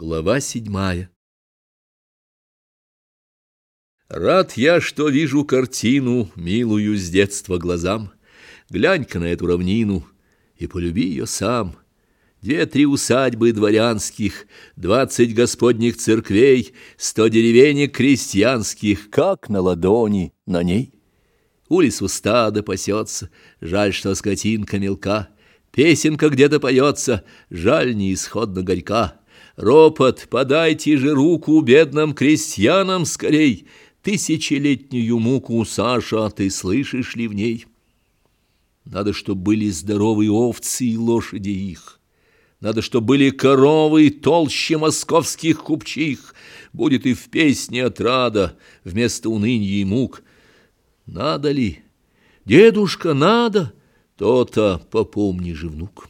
Глава седьмая Рад я, что вижу картину, милую с детства глазам. Глянь-ка на эту равнину и полюби ее сам. Две-три усадьбы дворянских, двадцать господних церквей, сто деревенек крестьянских, как на ладони на ней. У лесу стадо пасется, жаль, что скотинка мелка. Песенка где-то поется, жаль, неисходно горька. Ропот, подайте же руку бедным крестьянам скорей, Тысячелетнюю муку, Саша, ты слышишь ли в ней? Надо, чтоб были здоровые овцы и лошади их. Надо, чтоб были коровы толще московских купчих. Будет и в песне отрада вместо уныния и мук. Надо ли? Дедушка, надо? То-то попомни же, внук.